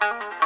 Thank you.